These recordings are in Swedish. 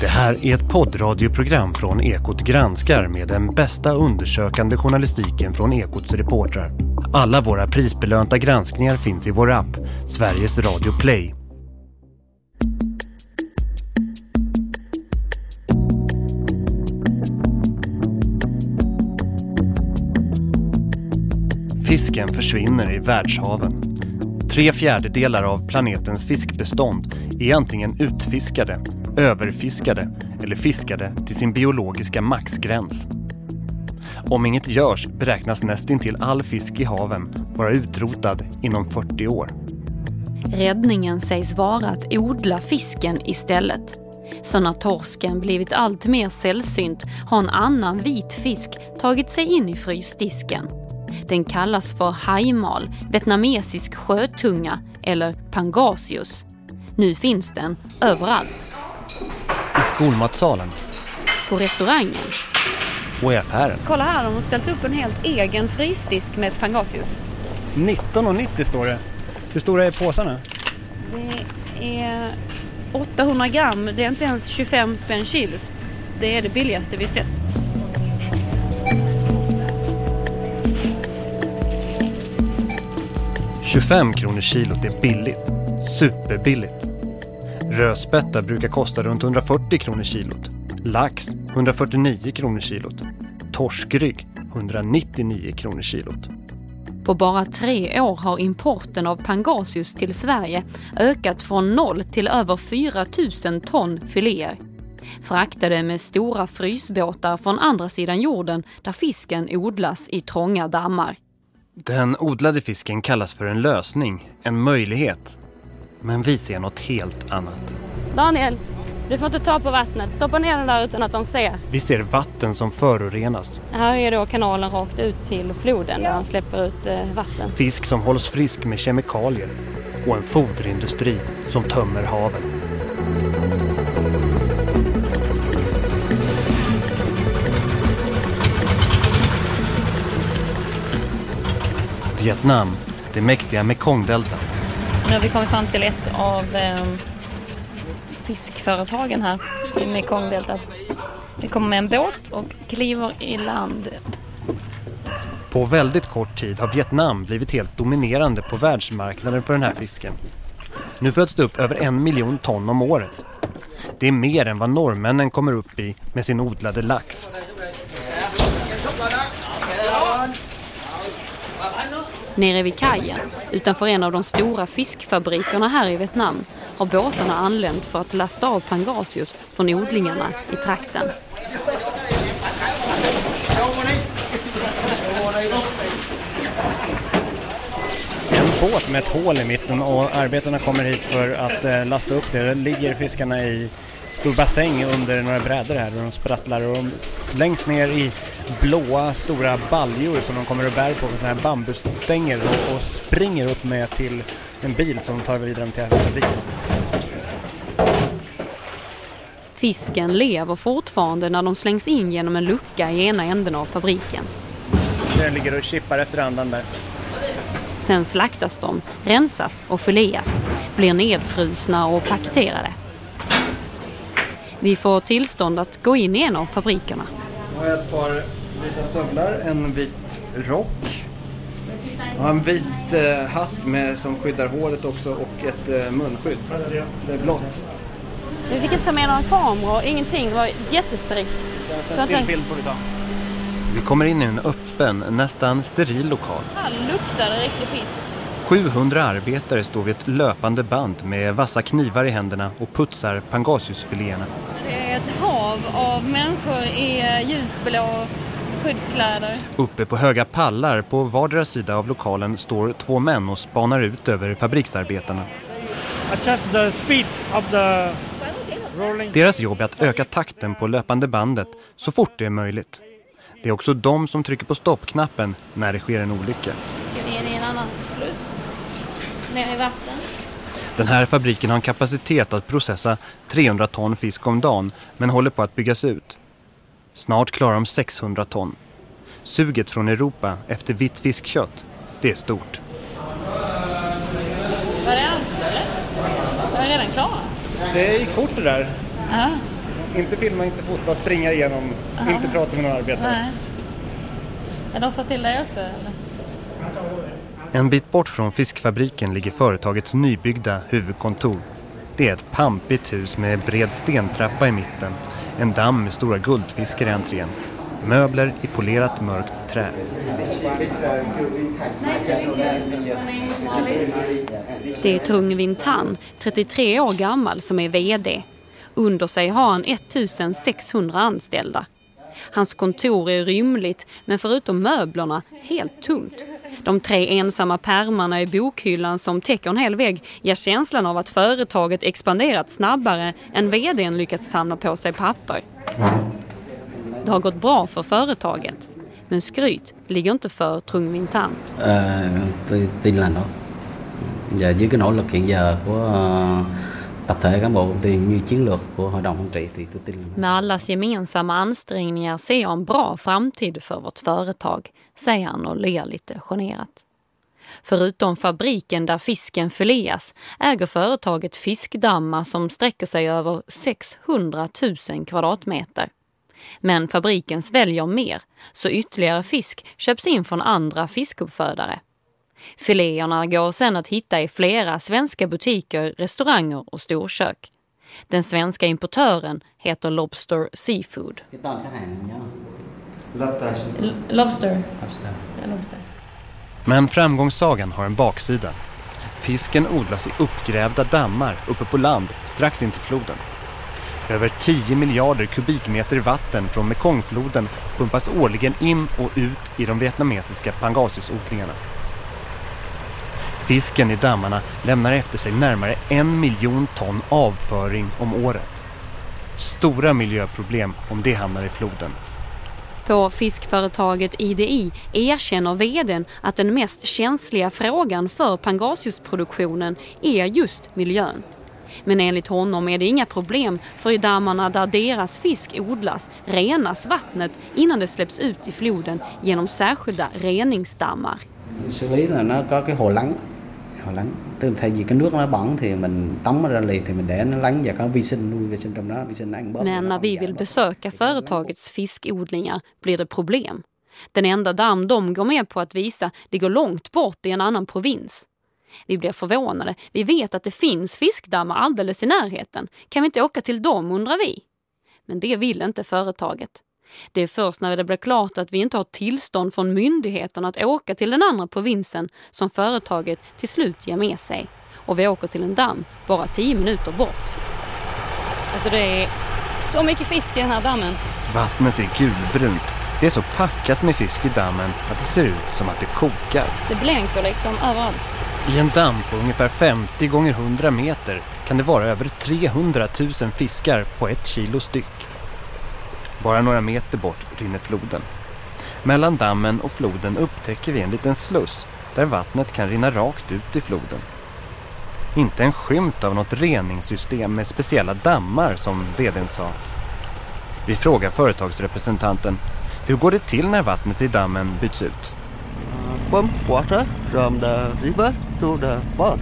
Det här är ett poddradioprogram från Ekot granskar med den bästa undersökande journalistiken från Ekots reportrar. Alla våra prisbelönta granskningar finns i vår app, Sveriges Radio Play. Fisken försvinner i världshaven. Tre fjärdedelar av planetens fiskbestånd är antingen utfiskade, överfiskade eller fiskade till sin biologiska maxgräns. Om inget görs beräknas nästintill all fisk i haven vara utrotad inom 40 år. Räddningen sägs vara att odla fisken istället. Så när torsken blivit allt mer sällsynt har en annan vit fisk tagit sig in i frysdisken. Den kallas för hajmal, vietnamesisk sjötunga eller pangasius. Nu finns den överallt. I skolmatsalen På restaurangen. och i affären. Kolla här, de har ställt upp en helt egen frysdisk med pangasius. 19,90 står det. Hur stora är påsarna? Det är 800 gram, det är inte ens 25 spänn kilot. Det är det billigaste vi sett. — 25 kronor kilot är billigt. Superbilligt. Rödspätta brukar kosta runt 140 kronor kilot. Lax 149 kronor kilot. Torskrygg 199 kronor kilot. På bara tre år har importen av pangasius till Sverige ökat från noll till över 4 000 ton filéer. Fraktade med stora frysbåtar från andra sidan jorden där fisken odlas i trånga dammar. Den odlade fisken kallas för en lösning, en möjlighet. Men vi ser något helt annat. Daniel, du får inte ta på vattnet. Stoppa ner den där utan att de ser. Vi ser vatten som förorenas. Här är då kanalen rakt ut till floden där de släpper ut eh, vatten. Fisk som hålls frisk med kemikalier. Och en foderindustri som tömmer haven. Vietnam, det mäktiga Mekongdeltat. Nu har vi kommit fram till ett av eh, fiskföretagen här i Mekongdeltat. Vi kommer med en båt och kliver i land. På väldigt kort tid har Vietnam blivit helt dominerande på världsmarknaden för den här fisken. Nu föds det upp över en miljon ton om året. Det är mer än vad norrmännen kommer upp i med sin odlade lax. Nere vid kajen, utanför en av de stora fiskfabrikerna här i Vietnam, har båtarna anlänt för att lasta av pangasius från odlingarna i trakten. En båt med ett hål i mitten och arbetarna kommer hit för att eh, lasta upp det. Där ligger fiskarna i stor bassäng under några brädor här och de sprattlar och de slängs ner i blåa stora baljor som de kommer och bär på med sådana här bambusstänger och, och springer upp med till en bil som tar vidare dem till fabriken. Fisken lever fortfarande när de slängs in genom en lucka i ena änden av fabriken. Den ligger och chippar efter andan där. Sen slaktas de, rensas och fileas, blir nedfrusna och paketerade. Vi får tillstånd att gå in i en av fabrikerna. Jag har ett par vita stövlar, en vit rock. Jag har en vit eh, hatt med, som skyddar håret också och ett eh, munskydd. Det är blått. Vi fick inte ta med några kameror, ingenting. Det var jättestrikt. En till bild får vi ta. Vi kommer in i en öppen, nästan steril lokal. Här luktar det riktig fisk. 700 arbetare står vid ett löpande band med vassa knivar i händerna och putsar pangasiusfiléerna. Hav av människor i ljusblå skyddskläder. Uppe på höga pallar på vardera sida av lokalen står två män och spanar ut över fabriksarbetarna. Adjust the speed of the rolling. Deras jobb är att öka takten på löpande bandet så fort det är möjligt. Det är också de som trycker på stoppknappen när det sker en olycka. Ska vi in i en annan sluss? Ner i vatten. Den här fabriken har en kapacitet att processa 300 ton fisk om dagen men håller på att byggas ut. Snart klarar de 600 ton. Suget från Europa efter vitt fiskkött, det är stort. Var det allt eller? Var det redan klara? Det gick fort det där. Ja. Inte filma, inte fota, springa igenom, Aha. inte prata med några arbetare. Nej. Men de sa till dig också? Eller? En bit bort från fiskfabriken ligger företagets nybyggda huvudkontor. Det är ett pampigt hus med bred stentrappa i mitten, en damm med stora guldfiskar i entrén, möbler i polerat mörkt trä. Det är Tung Vinh Tan, 33 år gammal, som är VD. Under sig har han 1600 anställda. Hans kontor är rymligt, men förutom möblerna helt tomt. De tre ensamma pärmarna i bokhyllan som täcker en hel vägg ger känslan av att företaget expanderat snabbare än vdn lyckats samla på sig papper. Det har gått bra för företaget, men skryt ligger inte för Trung Vinh Tan. Uh, tôi tin là nó và với cái nỗ lực hiện giờ của uh tập thể cán bộ công ty như chiến lược của hội đồng quản trị thì tôi tin là Med allas gemensamma ansträngningar ser jag en bra framtid för vårt företag, säger han och ler lite generat. Förutom fabriken där fisken fileas äger företaget fiskdammar som sträcker sig över 600 000 kvadratmeter. Men fabriken sväljer mer, så ytterligare fisk köps in från andra fiskuppfödare. Filéerna går sedan att hitta i flera svenska butiker, restauranger och storkök. Den svenska importören heter Lobster Seafood. Lobster. Lobster. Men framgångssagan har en baksida. Fisken odlas i uppgrävda dammar uppe på land strax intill floden. Över 10 miljarder kubikmeter vatten från Mekongfloden pumpas årligen in och ut i de vietnamesiska pangasusodlingarna. Fisken i dammarna lämnar efter sig närmare en miljon ton avföring om året. Stora miljöproblem om det hamnar i floden. På fiskföretaget IDI erkänner vdn att den mest känsliga frågan för pangasiusproduktionen är just miljön. Men enligt honom är det inga problem för i dammarna där deras fisk odlas renas vattnet innan det släpps ut i floden genom särskilda reningsdammar. xử lý là nó có cái hồ lắng hồ lắng tức là thay vì cái nước nó bẩn thì mình tống nó ra lì thì mình để nó lắng và có vi sinh nuôi vi sinh trong đó vi sinh ăn bớt Men när vi vill besöka företagets fiskodlingar blir det problem. Den enda damm de går med på att visa ligger långt bort i en annan provins. Vi blir förvånade. Vi vet att det finns fiskdammar alldeles i närheten. Kan vi inte åka till dem undrar vi. Men det vill inte företaget. Det är först när det blir klart att vi inte har tillstånd från myndigheterna att åka till den andra provinsen som företaget till slut ger med sig. Och vi åker till en damm bara 10 minuter bort. Alltså det är så mycket fisk i den här dammen. Vattnet är gulbrunt. Det är så packat med fisk i dammen att det ser ut som att det kokar. Det blänker liksom överallt. I en damm på ungefär 50 gånger 100 meter kan det vara över 300 000 fiskar på ett kilo styck. Bara några meter bort rinner floden. Mellan dammen och floden upptäcker vi en liten sluss där vattnet kan rinna rakt ut i floden. Inte en skymt av något reningssystem med speciella dammar som vdn sa. Vi frågar företagsrepresentanten hur går det till när vattnet i dammen byts ut? pump water from the river to the pond.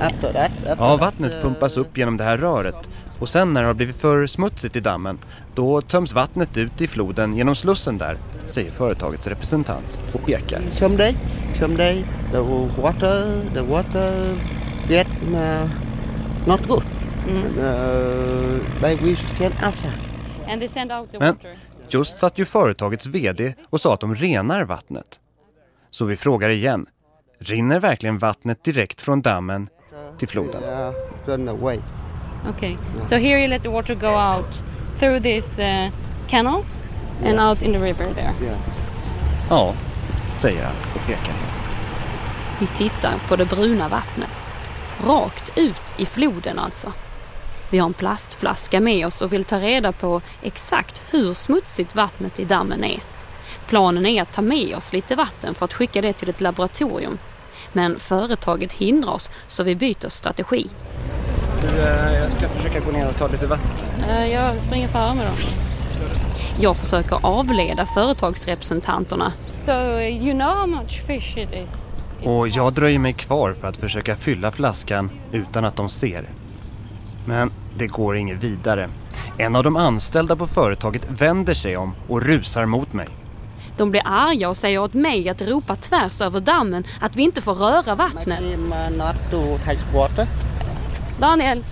After that, after Ja, vattnet uh, pumpas upp genom det här röret och sen när det har blivit för smutsigt i dammen då töms vattnet ut i floden genom slussen där, säger företagets representant och pekar. Someday, someday the water, the water get uh, not good. Uh, they will send. And they send out the Men just satt ju företagets vd och sa att de renar vattnet. Så vi frågar igen, rinner verkligen vattnet direkt från dammen till floden? Away. Okay. So here you let the water go out through this uh, canal and out in the river there. Yeah. Ja, säger han och pekar ner. Vi tittar på det bruna vattnet. Rakt ut i floden alltså. Vi har en plastflaska med oss och vill ta reda på exakt hur smutsigt vattnet i dammen är. Planen är att ta med oss lite vatten för att skicka det till ett laboratorium. Men företaget hindrar oss så vi byter strategi. Du, eh, jag ska försöka gå ner och ta lite vatten. Jag springer före med dem. Jag försöker avleda företagsrepresentanterna. So you know how much fish it is? Och jag dröjer mig kvar för att försöka fylla flaskan utan att de ser. Men det går inget vidare. En av de anställda på företaget vänder sig om och rusar mot mig. De blir arga och säger åt mig att ropa tvärs över dammen att vi inte får röra vattnet. Daniel,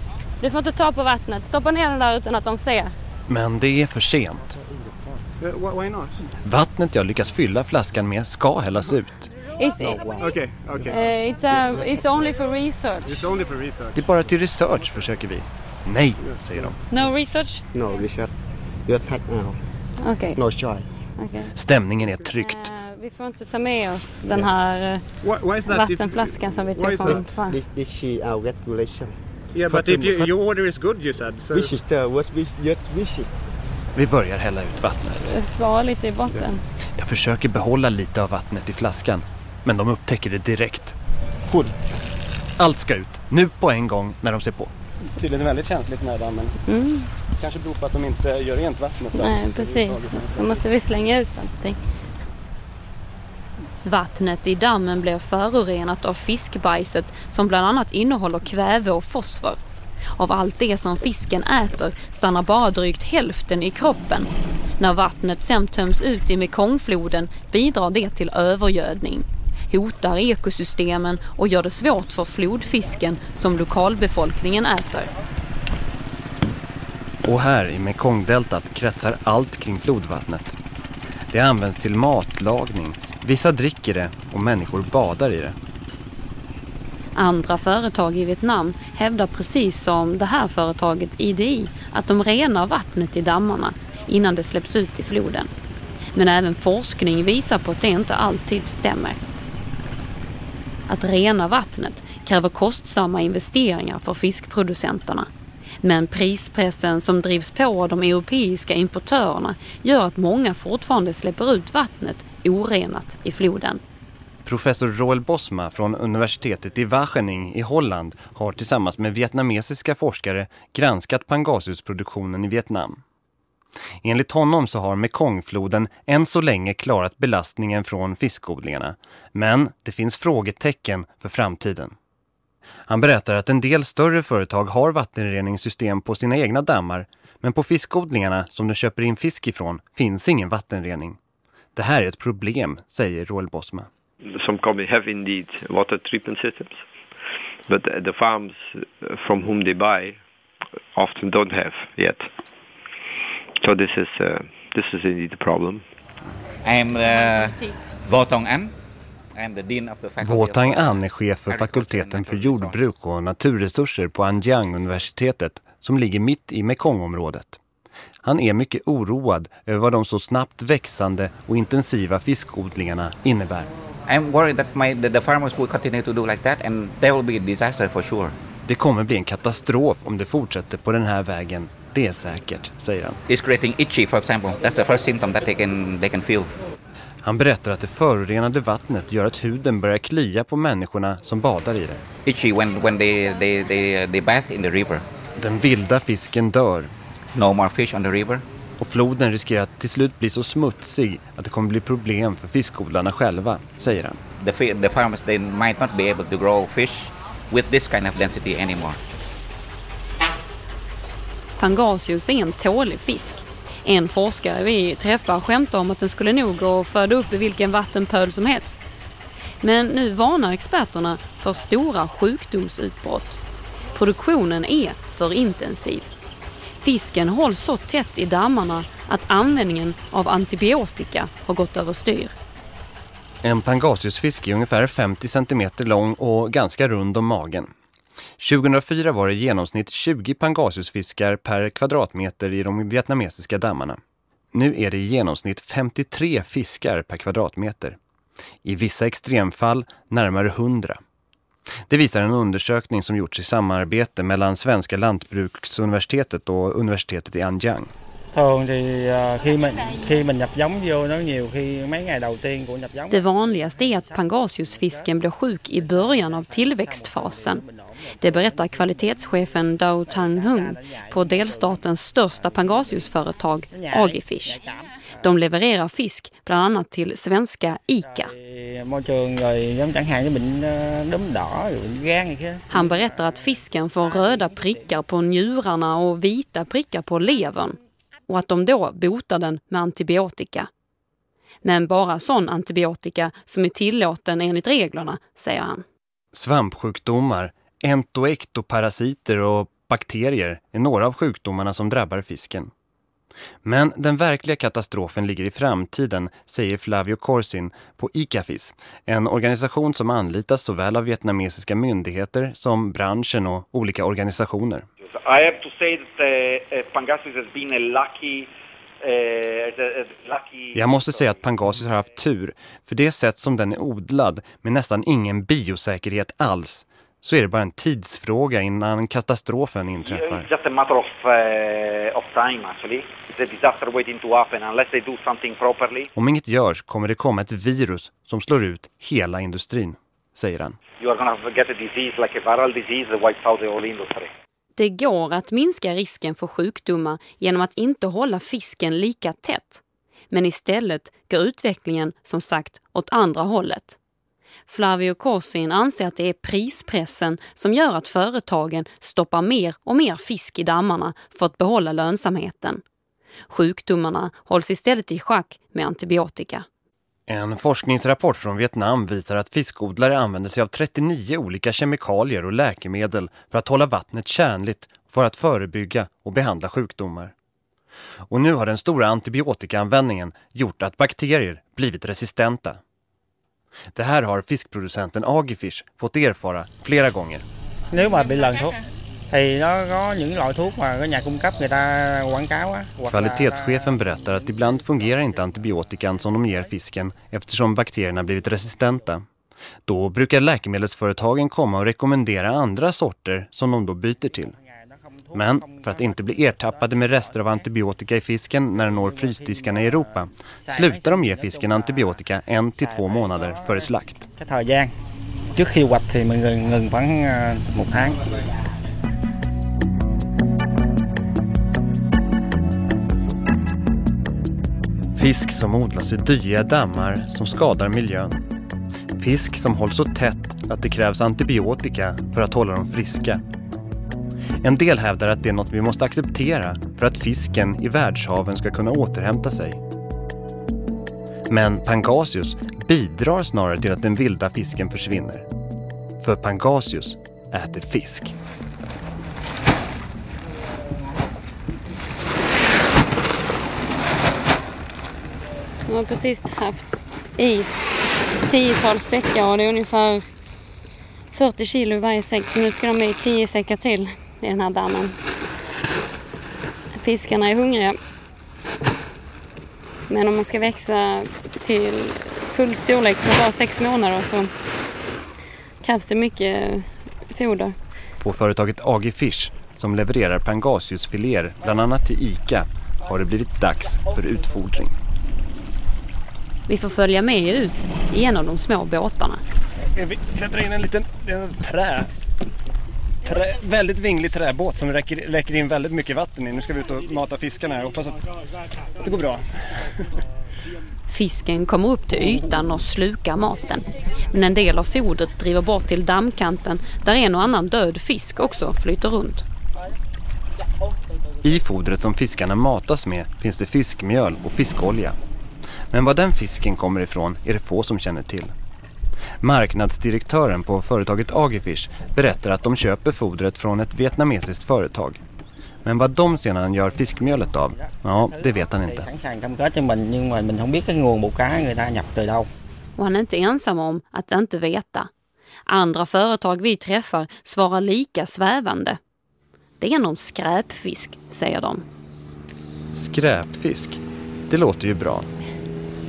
du får inte ta på vattnet. Stoppa ner den där utan att de ser. Men det är för sent. Why not? Vattnet jag lyckas fylla flaskan med ska hällas ut. It's, Okay, okay. uh, it's, uh, it's only for research. It's only for research. Det är bara till research försöker vi. Nej, säger de. No research? No, research. You attack now. Okej. No choice. okej. Stämningen är tryckt. Eh, Vi får inte ta med oss den här eh, Why, why is that? if- vattenflaskan som vi tog från. This, this is our regulation. Yeah, but if you, your order is good, you said. So Visitor, what vis- just visit? Vi börjar hälla ut vattnet. Det var lite i botten. Jag försöker behålla lite av vattnet i flaskan. Men de upptäcker det direkt. Full. Allt ska ut, nu på en gång när de ser på. tydligen väldigt känsligt den här dammen. Mm. Kanske beror på att de inte gör rent vattnet. Nej, precis. Då måste vi slänga ut allting. Vattnet i dammen blir förorenat av fiskbajset som bland annat innehåller kväve och fosfor. Av allt det som fisken äter stannar bara drygt hälften i kroppen. När vattnet sen töms ut i Mekongfloden bidrar det till övergödning, hotar ekosystemen och gör det svårt för flodfisken som lokalbefolkningen äter. Och här i Mekongdeltat kretsar allt kring flodvattnet. Det används till matlagning, vissa dricker det och människor badar i det. Andra företag i Vietnam hävdar precis som det här företaget IDI att de renar vattnet i dammarna innan det släpps ut i floden. Men även forskning visar på att det inte alltid stämmer. Att rena vattnet kräver kostsamma investeringar för fiskproducenterna. Men prispressen som drivs på av de europeiska importörerna gör att många fortfarande släpper ut vattnet orenat i floden. Professor Roel Bosma från universitetet i Wageningen i Holland har tillsammans med vietnamesiska forskare granskat pangasiusproduktionen i Vietnam. Enligt honom så har Mekongfloden än så länge klarat belastningen från fiskodlingarna, men det finns frågetecken för framtiden. Han berättar att en del större företag har vattenreningssystem på sina egna dammar, men på fiskodlingarna som de köper in fisk ifrån finns ingen vattenrening. Det här är ett problem, säger Roel Bosma. Some companies have indeed water treatment systems, but the farms from whom they buy often don't have yet. So this is uh, this is indeed a problem. I'm uh, Vo Tong An. Of- Våtang An är chef för fakulteten för jordbruk och naturresurser på Anjiang-universitetet som ligger mitt i Mekongområdet. Han är mycket oroad över vad de så snabbt växande och intensiva fiskodlingarna innebär. I'm worried that my the, the farmers will continue to do like that, and there will be a disaster for sure. Det kommer bli en katastrof om det fortsätter på den här vägen. Det är säkert, säger han. It's creating itchy, for example. That's the first symptom that they can they can feel. Han berättar att det förorenade vattnet gör att huden börjar klia på människorna som badar i det. Itchy when when they they they, they bath in the river. Den vilda fisken dör No more fish on the river. och floden riskerar att till slut bli så smutsig att det kommer bli problem för fiskodlarna själva, säger han. The the farmers they might not be able to grow fish with this kind of density anymore. Pangasius är en tålig fisk. En forskare vi träffar skämtar om att den skulle nog gå att föda upp i vilken vattenpöl som helst. Men nu varnar experterna för stora sjukdomsutbrott. Produktionen är för intensiv. Fisken hålls så tätt i dammarna att användningen av antibiotika har gått överstyr. En pangasiusfisk är ungefär 50 cm lång och ganska rund om magen. 2004 var det i genomsnitt 20 pangasiusfiskar per kvadratmeter i de vietnamesiska dammarna. Nu är det i genomsnitt 53 fiskar per kvadratmeter. I vissa extremfall närmare 100. Det visar en undersökning som gjorts i samarbete mellan Svenska lantbruksuniversitetet och universitetet i Anjiang. Det vanligaste är att pangasiusfisken blir sjuk i början av tillväxtfasen. Det berättar kvalitetschefen Dao Tang Hung på delstatens största pangasiusföretag Agifish. De levererar fisk bland annat till svenska ICA. Han berättar att fisken får röda prickar på njurarna och vita prickar på levern och att de då botar den med antibiotika. Men bara sån antibiotika som är tillåten enligt reglerna, säger han. Svampsjukdomar, entoektoparasiter och bakterier är några av sjukdomarna som drabbar fisken. Men den verkliga katastrofen ligger i framtiden, säger Flavio Corsin på ICAFIS, en organisation som anlitas såväl av vietnamesiska myndigheter som branschen och olika organisationer. I have to say that uh, Pangasius has been a lucky jag måste säga att Pangasius har haft tur, för det sätt som den är odlad med nästan ingen biosäkerhet alls så är det bara en tidsfråga innan katastrofen inträffar. Just a matter of, uh, of time actually. The disaster waiting to happen unless they do something properly. Om inget görs kommer det komma ett virus som slår ut hela industrin, säger han. You are gonna get a disease like a viral disease that wipes out the whole industry. Det går att minska risken för sjukdomar genom att inte hålla fisken lika tätt. Men istället går utvecklingen som sagt åt andra hållet. Flavio Corsin anser att det är prispressen som gör att företagen stoppar mer och mer fisk i dammarna för att behålla lönsamheten. Sjukdomarna hålls istället i schack med antibiotika. En forskningsrapport från Vietnam visar att fiskodlare använder sig av 39 olika kemikalier och läkemedel för att hålla vattnet kärnligt för att förebygga och behandla sjukdomar. Och nu har den stora antibiotikaanvändningen gjort att bakterier blivit resistenta. Det här har fiskproducenten Agifish fått erfara flera gånger. Nếu mà bị lần thuốc thì nó có những loại thuốc mà cái nhà cung cấp người ta quảng cáo á. Kvalitetschefen berättar att ibland fungerar inte antibiotikan som de ger fisken eftersom bakterierna blivit resistenta. Då brukar läkemedelsföretagen komma och rekommendera andra sorter som de då byter till. Men för att inte bli ertappade med rester av antibiotika i fisken när den når frysdiskarna i Europa slutar de ge fisken antibiotika en till två månader före slakt. Fisk som odlas i dyiga dammar som skadar miljön. Fisk som hålls så tätt att det krävs antibiotika för att hålla dem friska. En del hävdar att det är något vi måste acceptera för att fisken i världshaven ska kunna återhämta sig. Men Pangasius bidrar snarare till att den vilda fisken försvinner. För Pangasius äter fisk. Jag har precis haft i tiotals säckar och det är ungefär 40 kilo i varje säck. Så nu ska de i tio säckar till i den här dammen. Fiskarna är hungriga. Men om man ska växa till full storlek på bara sex månader så krävs det mycket foder. På företaget AG Fish som levererar pangasiusfiléer bland annat till ICA har det blivit dags för utfodring. Vi får följa med ut i en av de små båtarna. Vi klättrar in en liten, liten trä trä, väldigt vinglig träbåt som räcker, räcker in väldigt mycket vatten i. Nu ska vi ut och mata fiskarna här. Hoppas att det går bra. Fisken kommer upp till ytan och slukar maten. Men en del av fodret driver bort till dammkanten där en och annan död fisk också flyter runt. I fodret som fiskarna matas med finns det fiskmjöl och fiskolja. Men var den fisken kommer ifrån är det få som känner till. Marknadsdirektören på företaget Agifish berättar att de köper fodret från ett vietnamesiskt företag. Men vad de sedan gör fiskmjölet av, ja det vet han inte. Och han är inte ensam om att inte veta. Andra företag vi träffar svarar lika svävande. Det är någon skräpfisk, säger de. Skräpfisk? Det låter ju bra.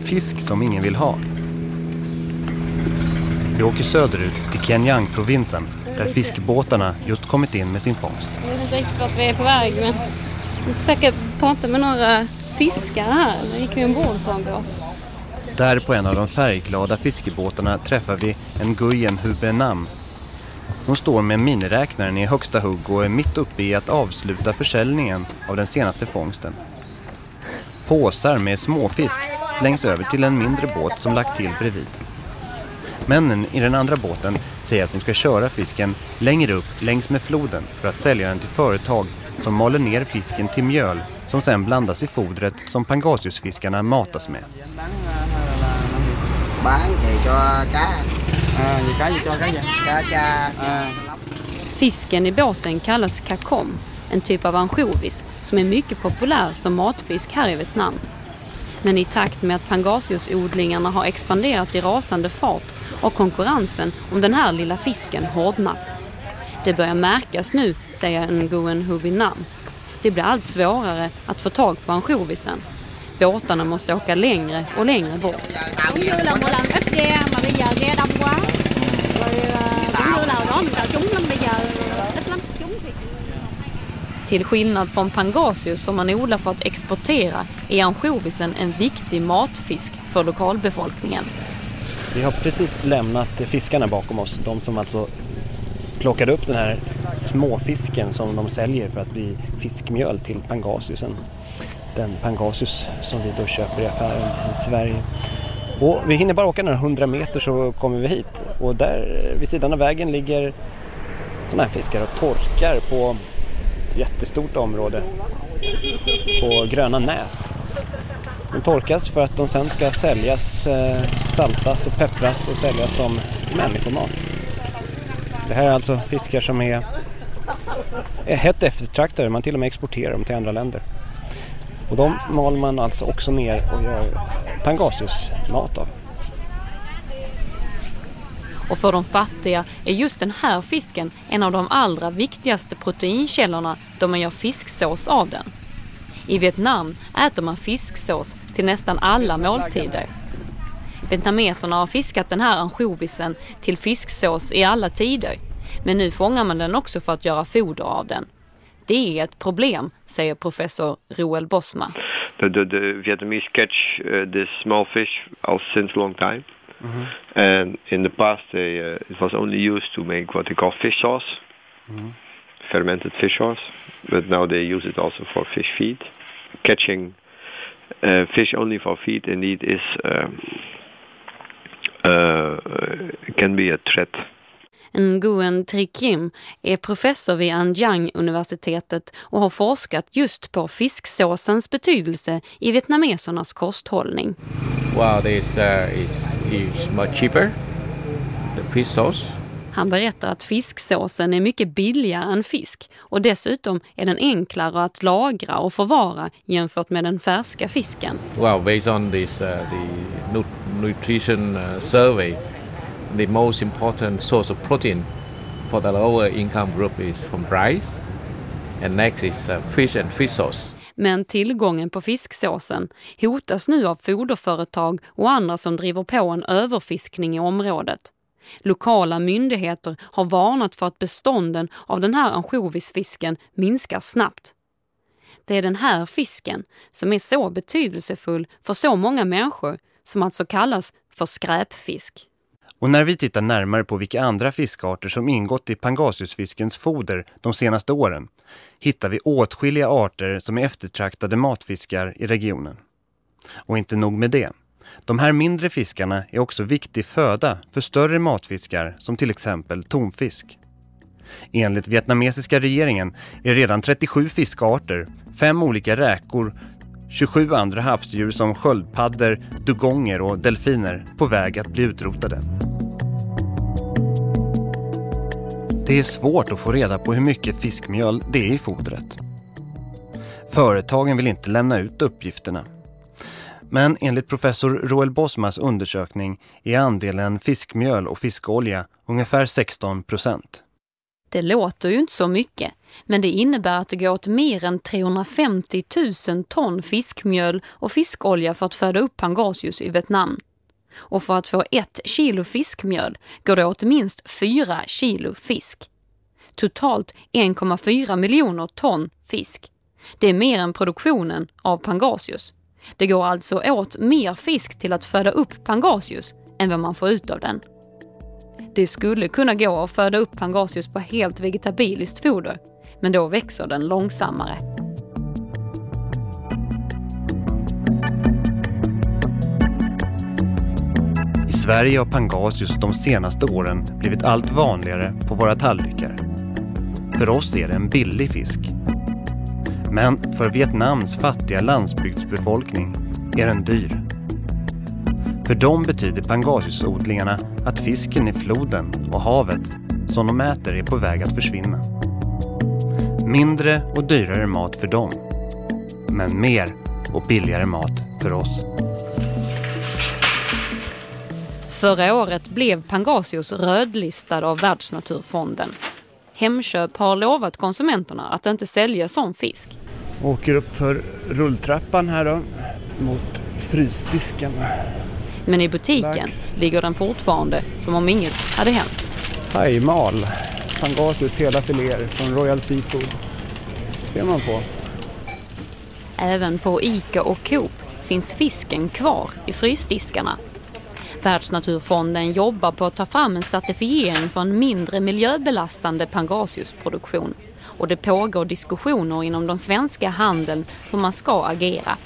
Fisk som ingen vill ha. Vi åker söderut till Kenyang-provinsen där fiskebåtarna just kommit in med sin fångst. Jag vet inte riktigt vart vi är på väg men vi försöker prata med några fiskare här. Nu gick vi ombord på en båt. Där på en av de färgglada fiskebåtarna träffar vi en Guyen Hubenam. Hon står med miniräknaren i högsta hugg och är mitt uppe i att avsluta försäljningen av den senaste fångsten. Påsar med småfisk slängs över till en mindre båt som lagt till bredvid. Männen i den andra båten säger att de ska köra fisken längre upp längs med floden för att sälja den till företag som maler ner fisken till mjöl som sen blandas i fodret som pangasiusfiskarna matas med. Fisken i båten kallas kakom, en typ av ansjovis som är mycket populär som matfisk här i Vietnam. Men i takt med att pangasiusodlingarna har expanderat i rasande fart och konkurrensen om den här lilla fisken hårdnat. Det börjar märkas nu, säger Nguyen Hubinam. Det blir allt svårare att få tag på ansjovisen. Båtarna måste åka längre och längre bort. Till skillnad från pangasius som man odlar för att exportera är ansjovisen en viktig matfisk för lokalbefolkningen. Vi har precis lämnat fiskarna bakom oss, de som alltså plockade upp den här småfisken som de säljer för att bli fiskmjöl till pangasiusen. Den pangasius som vi då köper i affären i Sverige. Och vi hinner bara åka några hundra meter så kommer vi hit och där vid sidan av vägen ligger sådana här fiskar och torkar på jättestort område på gröna nät. De torkas för att de sen ska säljas, eh, saltas och peppras och säljas som människomat. Det här är alltså fiskar som är, är hett eftertraktade, man till och med exporterar dem till andra länder. Och de mal man alltså också ner och gör pangasiusmat av. Och för de fattiga är just den här fisken en av de allra viktigaste proteinkällorna då man gör fisksås av den. I Vietnam äter man fisksås till nästan alla måltider. Vietnameserna har fiskat den här ansjovisen till fisksås i alla tider. Men nu fångar man den också för att göra foder av den. Det är ett problem, säger professor Roel Bosma. The, the, the Vietnamese catch uh, this small fish uh, since long time. Mm -hmm. And in the past, they, uh, it was only used to make what they call fish sauce, mm -hmm. fermented fish sauce. But now they use it also for fish feed. Catching uh, fish only for feed indeed is um, uh, can be a threat. Nguyen Tri Kim är professor vid An-Giang-universitetet och har forskat just på fisksåsens betydelse i vietnamesernas kosthållning. Well, this uh, is, is much cheaper, the fish sauce. Han berättar att fisksåsen är mycket billigare än fisk och dessutom är den enklare att lagra och förvara jämfört med den färska fisken. Well, based on this uh, the nutrition uh, survey, the most important source of protein for the lower income group is from rice and next is uh, fish and fish sauce. Men tillgången på fisksåsen hotas nu av foderföretag och andra som driver på en överfiskning i området. Lokala myndigheter har varnat för att bestånden av den här ansjovisfisken minskar snabbt. Det är den här fisken som är så betydelsefull för så många människor som alltså kallas för skräpfisk. Och när vi tittar närmare på vilka andra fiskarter som ingått i pangasiusfiskens foder de senaste åren hittar vi åtskilliga arter som är eftertraktade matfiskar i regionen. Och inte nog med det. De här mindre fiskarna är också viktig föda för större matfiskar som till exempel tonfisk. Enligt vietnamesiska regeringen är redan 37 fiskarter, fem olika räkor, 27 andra havsdjur som sköldpaddor, dugonger och delfiner på väg att bli utrotade. Det är svårt att få reda på hur mycket fiskmjöl det är i fodret. Företagen vill inte lämna ut uppgifterna. Men enligt professor Roel Bosmas undersökning är andelen fiskmjöl och fiskolja ungefär 16 procent. Det låter ju inte så mycket, men det innebär att det går åt mer än 350 000 ton fiskmjöl och fiskolja för att föda upp pangasius i Vietnam. Och för att få ett kilo fiskmjöl går det åt minst fyra kilo fisk. Totalt 1,4 miljoner ton fisk. Det är mer än produktionen av pangasius. Det går alltså åt mer fisk till att föda upp pangasius än vad man får ut av den. Det skulle kunna gå att föda upp pangasius på helt vegetabiliskt foder, men då växer den långsammare. Sverige har pangasius de senaste åren blivit allt vanligare på våra tallrikar. För oss är det en billig fisk. Men för Vietnams fattiga landsbygdsbefolkning är den dyr. För dem betyder pangasiusodlingarna att fisken i floden och havet som de äter är på väg att försvinna. Mindre och dyrare mat för dem. Men mer och billigare mat för oss. Förra året blev Pangasius rödlistad av Världsnaturfonden. Hemköp har lovat konsumenterna att inte sälja sån fisk. Åker upp för rulltrappan här då, mot frysdisken. Men i butiken Dags. ligger den fortfarande som om inget hade hänt. Thaimal, Pangasius hela filéer från Royal Seafood. ser man på. Även på Ica och Coop finns fisken kvar i frysdiskarna. Världsnaturfonden jobbar på att ta fram en certifiering för en mindre miljöbelastande pangasiusproduktion. Och det pågår diskussioner inom den svenska handeln hur man ska agera.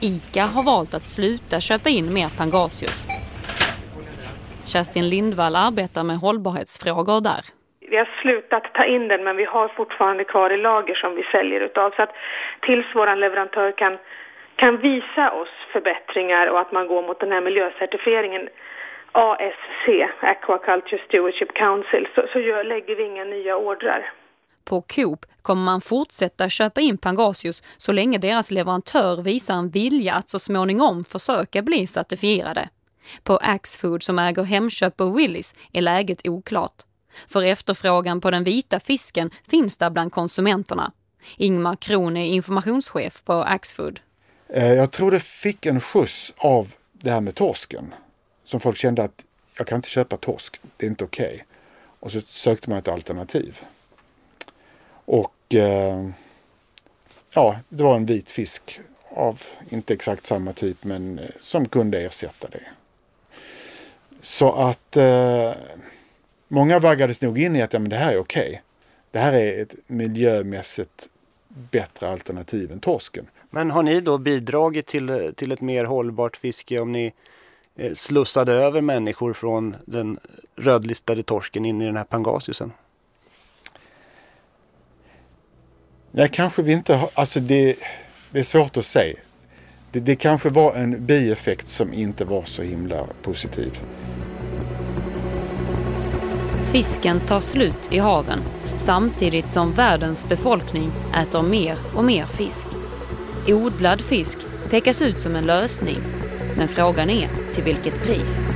Ica har valt att sluta köpa in mer pangasius. Kerstin Lindvall arbetar med hållbarhetsfrågor där. Vi har slutat ta in den men vi har fortfarande kvar i lager som vi säljer utav. Så att tills vår leverantör kan, kan visa oss förbättringar och att man går mot den här miljöcertifieringen ASC, Aquaculture Stewardship Council, så, så gör, lägger vi inga nya ordrar. På Coop kommer man fortsätta köpa in Pangasius så länge deras leverantör visar en vilja att så småningom försöka bli certifierade. På Axfood som äger Hemköp och Willys är läget oklart. För efterfrågan på den vita fisken finns där bland konsumenterna. Ingmar Kron är informationschef på Axfood. Eh, jag tror det fick en skjuts av det här med torsken. Som folk kände att jag kan inte köpa torsk, det är inte okej. Och så sökte man ett alternativ. Och eh, ja, det var en vit fisk av inte exakt samma typ men eh, som kunde ersätta det. Så att eh, många vaggades nog in i att ja, men det här är okej. Det här är ett miljömässigt bättre alternativ än torsken. Men har ni då bidragit till, till ett mer hållbart fiske om ni eh, slussade över människor från den rödlistade torsken in i den här pangasiusen? Nej, kanske vi inte har, alltså det, det är svårt att säga. Det, det kanske var en bieffekt som inte var så himla positiv. Fisken tar slut i haven samtidigt som världens befolkning äter mer och mer fisk. Odlad fisk pekas ut som en lösning, men frågan är till vilket pris.